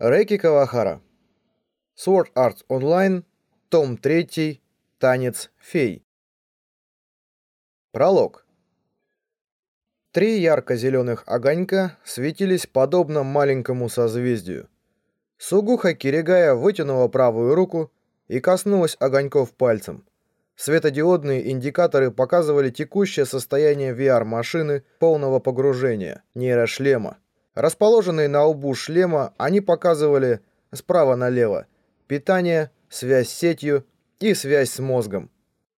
Рэки Кавахара. Sword Arts Online, том 3, Танец фей. Пролог. Три ярко-зеленых огонька светились подобно маленькому созвездию. Сугуха Киригая вытянула правую руку и коснулась огоньков пальцем. Светодиодные индикаторы показывали текущее состояние VR-машины полного погружения, нейрошлема. Расположенные на лбу шлема, они показывали справа налево питание, связь с сетью и связь с мозгом.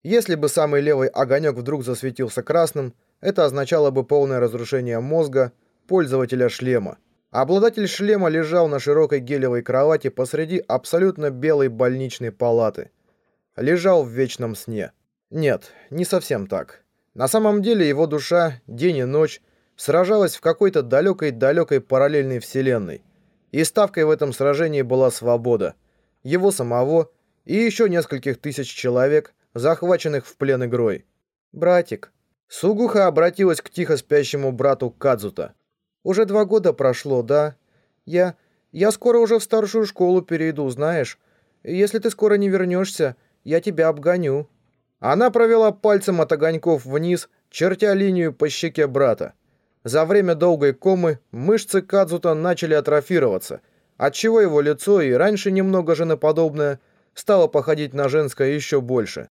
Если бы самый левый огонек вдруг засветился красным, это означало бы полное разрушение мозга пользователя шлема. Обладатель шлема лежал на широкой гелевой кровати посреди абсолютно белой больничной палаты. Лежал в вечном сне. Нет, не совсем так. На самом деле его душа день и ночь сражалась в какой-то далекой-далекой параллельной вселенной. И ставкой в этом сражении была свобода. Его самого и еще нескольких тысяч человек, захваченных в плен игрой. «Братик». Сугуха обратилась к тихо спящему брату Кадзута. «Уже два года прошло, да? Я... я скоро уже в старшую школу перейду, знаешь. Если ты скоро не вернешься, я тебя обгоню». Она провела пальцем от огоньков вниз, чертя линию по щеке брата. За время долгой комы мышцы Кадзута начали атрофироваться, отчего его лицо и раньше немного женоподобное стало походить на женское еще больше.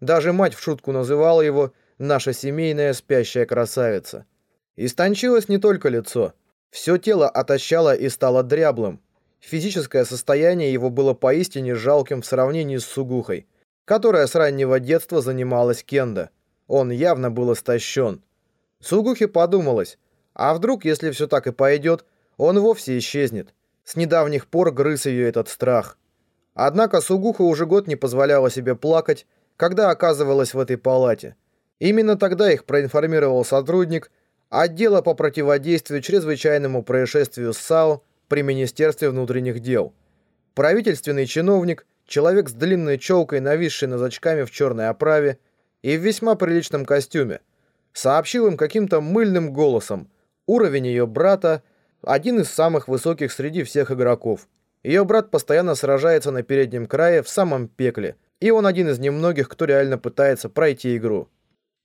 Даже мать в шутку называла его «наша семейная спящая красавица». Истончилось не только лицо. Все тело отощало и стало дряблым. Физическое состояние его было поистине жалким в сравнении с Сугухой, которая с раннего детства занималась кендо. Он явно был истощен. Сугухе подумалось, а вдруг, если все так и пойдет, он вовсе исчезнет. С недавних пор грыз ее этот страх. Однако Сугуха уже год не позволяла себе плакать, когда оказывалась в этой палате. Именно тогда их проинформировал сотрудник отдела по противодействию чрезвычайному происшествию САУ при Министерстве внутренних дел. Правительственный чиновник, человек с длинной челкой, нависший над очками в черной оправе и в весьма приличном костюме – сообщил им каким-то мыльным голосом. Уровень ее брата один из самых высоких среди всех игроков. Ее брат постоянно сражается на переднем крае в самом пекле, и он один из немногих, кто реально пытается пройти игру.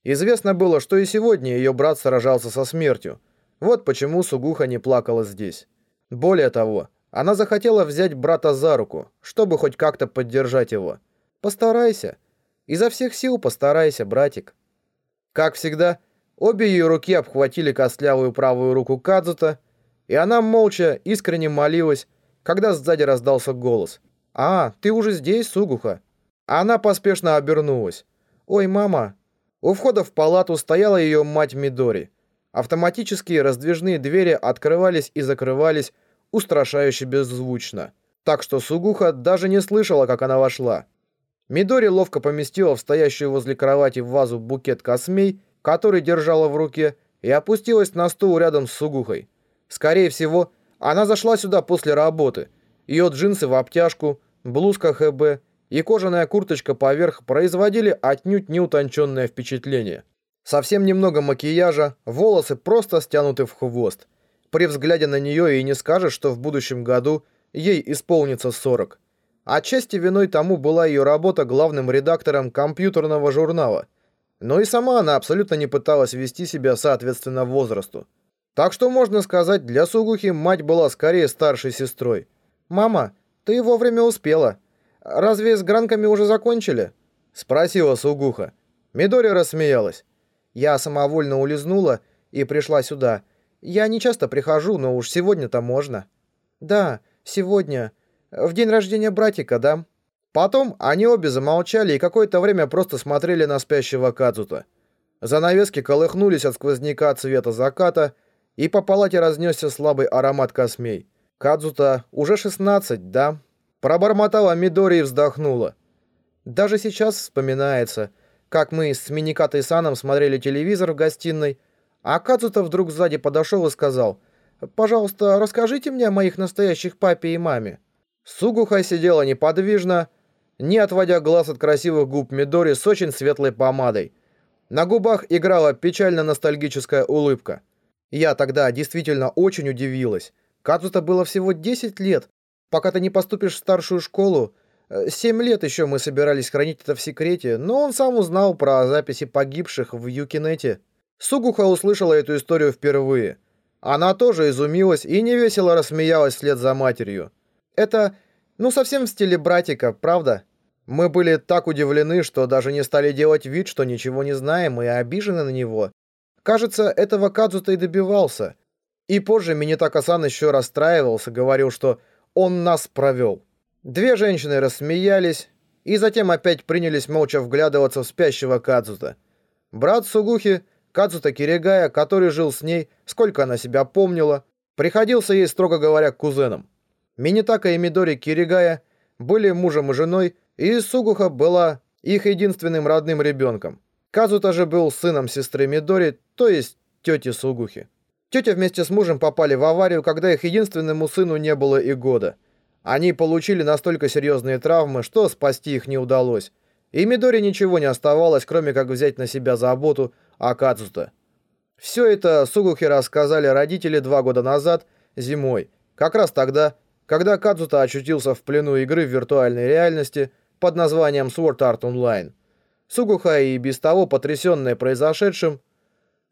Известно было, что и сегодня ее брат сражался со смертью. Вот почему Сугуха не плакала здесь. Более того, она захотела взять брата за руку, чтобы хоть как-то поддержать его. «Постарайся. Изо всех сил постарайся, братик». Как всегда, обе ее руки обхватили костлявую правую руку Кадзута, и она молча, искренне молилась, когда сзади раздался голос. «А, ты уже здесь, Сугуха?» Она поспешно обернулась. «Ой, мама!» У входа в палату стояла ее мать Мидори. Автоматические раздвижные двери открывались и закрывались устрашающе беззвучно, так что Сугуха даже не слышала, как она вошла. Мидори ловко поместила в стоящую возле кровати в вазу букет космей, который держала в руке, и опустилась на стул рядом с Сугухой. Скорее всего, она зашла сюда после работы. Ее джинсы в обтяжку, блузка ХБ и кожаная курточка поверх производили отнюдь неутонченное впечатление. Совсем немного макияжа, волосы просто стянуты в хвост. При взгляде на нее и не скажешь, что в будущем году ей исполнится 40. Отчасти виной тому была ее работа главным редактором компьютерного журнала. Но и сама она абсолютно не пыталась вести себя соответственно возрасту. Так что, можно сказать, для Сугухи мать была скорее старшей сестрой. «Мама, ты вовремя успела. Разве с гранками уже закончили?» Спросила Сугуха. Мидори рассмеялась. «Я самовольно улизнула и пришла сюда. Я не часто прихожу, но уж сегодня-то можно». «Да, сегодня. В день рождения братика, да?» Потом они обе замолчали и какое-то время просто смотрели на спящего Кадзута. Занавески колыхнулись от сквозняка цвета заката, и по палате разнесся слабый аромат космей. Кадзута уже 16, да? Пробормотала Мидори и вздохнула. Даже сейчас вспоминается, как мы с Миникатой Саном смотрели телевизор в гостиной, а Кадзута вдруг сзади подошел и сказал, «Пожалуйста, расскажите мне о моих настоящих папе и маме». Сугуха сидела неподвижно, не отводя глаз от красивых губ Мидори с очень светлой помадой. На губах играла печально-ностальгическая улыбка. Я тогда действительно очень удивилась. Кадзута было всего 10 лет, пока ты не поступишь в старшую школу. Э, семь лет еще мы собирались хранить это в секрете, но он сам узнал про записи погибших в Юкинете. Сугуха услышала эту историю впервые. Она тоже изумилась и невесело рассмеялась вслед за матерью. Это, ну, совсем в стиле братика, правда? Мы были так удивлены, что даже не стали делать вид, что ничего не знаем и обижены на него. Кажется, этого Кадзута и добивался. И позже Минитака-сан еще расстраивался, говорил, что он нас провел. Две женщины рассмеялись и затем опять принялись молча вглядываться в спящего Кадзута. Брат Сугухи, Кадзута Киригая, который жил с ней, сколько она себя помнила, приходился ей, строго говоря, кузеном. Минитака и Мидори Киригая были мужем и женой, и Сугуха была их единственным родным ребенком. Казута же был сыном сестры Мидори, то есть тети Сугухи. Тетя вместе с мужем попали в аварию, когда их единственному сыну не было и года. Они получили настолько серьезные травмы, что спасти их не удалось. И Мидори ничего не оставалось, кроме как взять на себя заботу о Кацута. Все это Сугухи рассказали родители два года назад, зимой. Как раз тогда, когда Кадзута очутился в плену игры в виртуальной реальности под названием Sword Art Online. Сугуха и без того потрясенная произошедшим,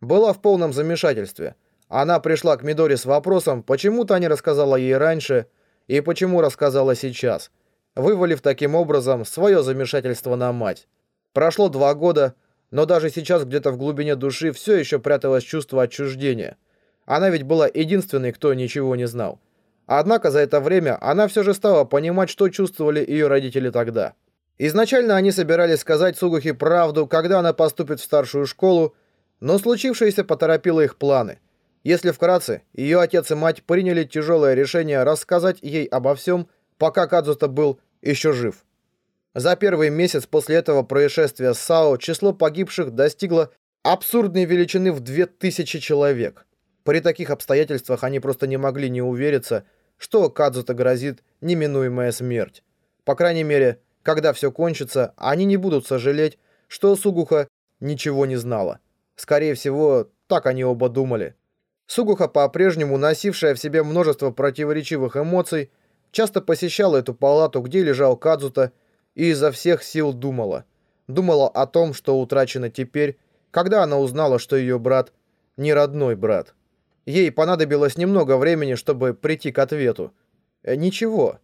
была в полном замешательстве – она пришла к Мидори с вопросом, почему та не рассказала ей раньше и почему рассказала сейчас, вывалив таким образом свое замешательство на мать. Прошло два года, но даже сейчас где-то в глубине души все еще пряталось чувство отчуждения. Она ведь была единственной, кто ничего не знал. Однако за это время она все же стала понимать, что чувствовали ее родители тогда. Изначально они собирались сказать Сугухи правду, когда она поступит в старшую школу, но случившееся поторопило их планы – если вкратце, ее отец и мать приняли тяжелое решение рассказать ей обо всем, пока Кадзута был еще жив. За первый месяц после этого происшествия с САО число погибших достигло абсурдной величины в 2000 человек. При таких обстоятельствах они просто не могли не увериться, что Кадзута грозит неминуемая смерть. По крайней мере, когда все кончится, они не будут сожалеть, что Сугуха ничего не знала. Скорее всего, так они оба думали. Сугуха, по-прежнему носившая в себе множество противоречивых эмоций, часто посещала эту палату, где лежал Кадзута, и изо всех сил думала. Думала о том, что утрачено теперь, когда она узнала, что ее брат не родной брат. Ей понадобилось немного времени, чтобы прийти к ответу. Э, ничего.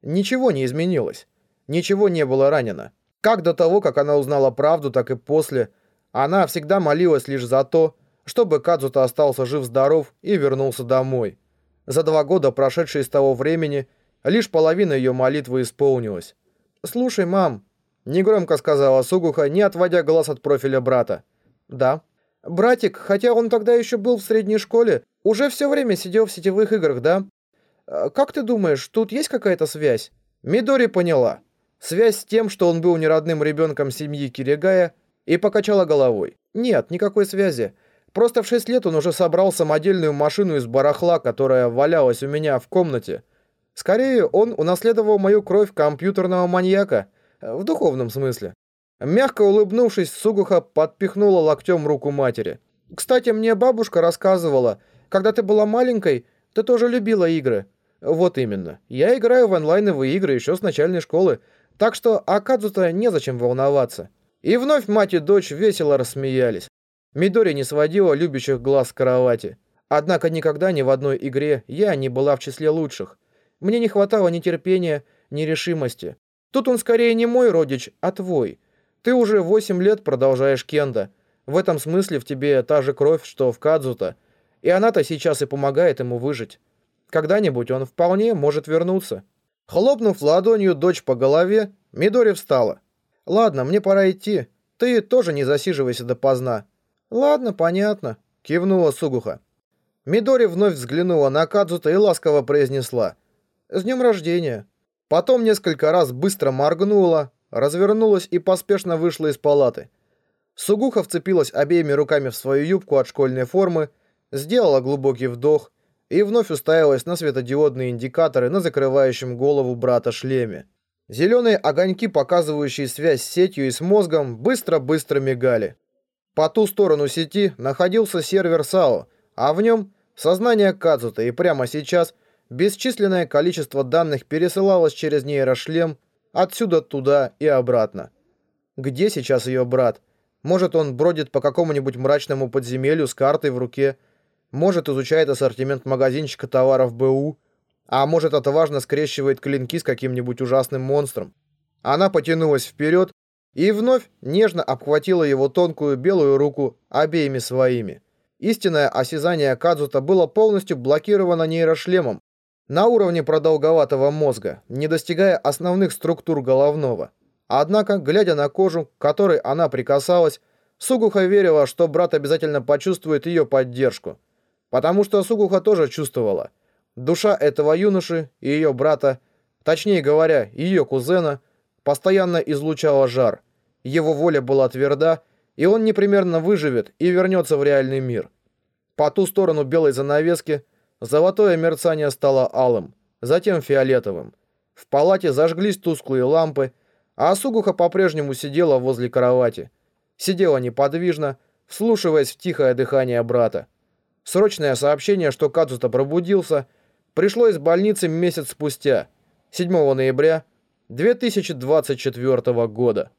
Ничего не изменилось. Ничего не было ранено. Как до того, как она узнала правду, так и после. Она всегда молилась лишь за то, чтобы Кадзута остался жив-здоров и вернулся домой. За два года, прошедшие с того времени, лишь половина ее молитвы исполнилась. «Слушай, мам», — негромко сказала Сугуха, не отводя глаз от профиля брата. «Да». «Братик, хотя он тогда еще был в средней школе, уже все время сидел в сетевых играх, да? А, как ты думаешь, тут есть какая-то связь?» Мидори поняла. Связь с тем, что он был неродным ребенком семьи Киригая, и покачала головой. «Нет, никакой связи. Просто в 6 лет он уже собрал самодельную машину из барахла, которая валялась у меня в комнате. Скорее, он унаследовал мою кровь компьютерного маньяка, в духовном смысле. Мягко улыбнувшись, Сугуха подпихнула локтем руку матери. «Кстати, мне бабушка рассказывала, когда ты была маленькой, ты тоже любила игры». «Вот именно. Я играю в онлайновые игры еще с начальной школы, так что Акадзу-то незачем волноваться». И вновь мать и дочь весело рассмеялись. Мидори не сводила любящих глаз с кровати. Однако никогда ни в одной игре я не была в числе лучших. Мне не хватало ни терпения, ни решимости. Тут он скорее не мой родич, а твой. Ты уже восемь лет продолжаешь кенда. В этом смысле в тебе та же кровь, что в Кадзута. И она-то сейчас и помогает ему выжить. Когда-нибудь он вполне может вернуться. Хлопнув ладонью дочь по голове, Мидори встала. «Ладно, мне пора идти. Ты тоже не засиживайся допоздна. «Ладно, понятно», — кивнула Сугуха. Мидори вновь взглянула на Кадзута и ласково произнесла «С днем рождения». Потом несколько раз быстро моргнула, развернулась и поспешно вышла из палаты. Сугуха вцепилась обеими руками в свою юбку от школьной формы, сделала глубокий вдох и вновь уставилась на светодиодные индикаторы на закрывающем голову брата шлеме. Зеленые огоньки, показывающие связь с сетью и с мозгом, быстро-быстро мигали. По ту сторону сети находился сервер САО, а в нем сознание Кадзута, и прямо сейчас Бесчисленное количество данных пересылалось через нейрошлем отсюда туда и обратно. Где сейчас ее брат? Может, он бродит по какому-нибудь мрачному подземелью с картой в руке? Может, изучает ассортимент магазинчика товаров БУ? А может, отважно скрещивает клинки с каким-нибудь ужасным монстром? Она потянулась вперед и вновь нежно обхватила его тонкую белую руку обеими своими. Истинное осязание Кадзута было полностью блокировано нейрошлемом, на уровне продолговатого мозга, не достигая основных структур головного. Однако, глядя на кожу, к которой она прикасалась, Сугуха верила, что брат обязательно почувствует ее поддержку. Потому что Сугуха тоже чувствовала. Душа этого юноши и ее брата, точнее говоря, ее кузена, постоянно излучала жар. Его воля была тверда, и он непременно выживет и вернется в реальный мир. По ту сторону белой занавески – Золотое мерцание стало алым, затем фиолетовым. В палате зажглись тусклые лампы, а Асугуха по-прежнему сидела возле кровати. Сидела неподвижно, вслушиваясь в тихое дыхание брата. Срочное сообщение, что Кацута пробудился, пришло из больницы месяц спустя, 7 ноября 2024 года.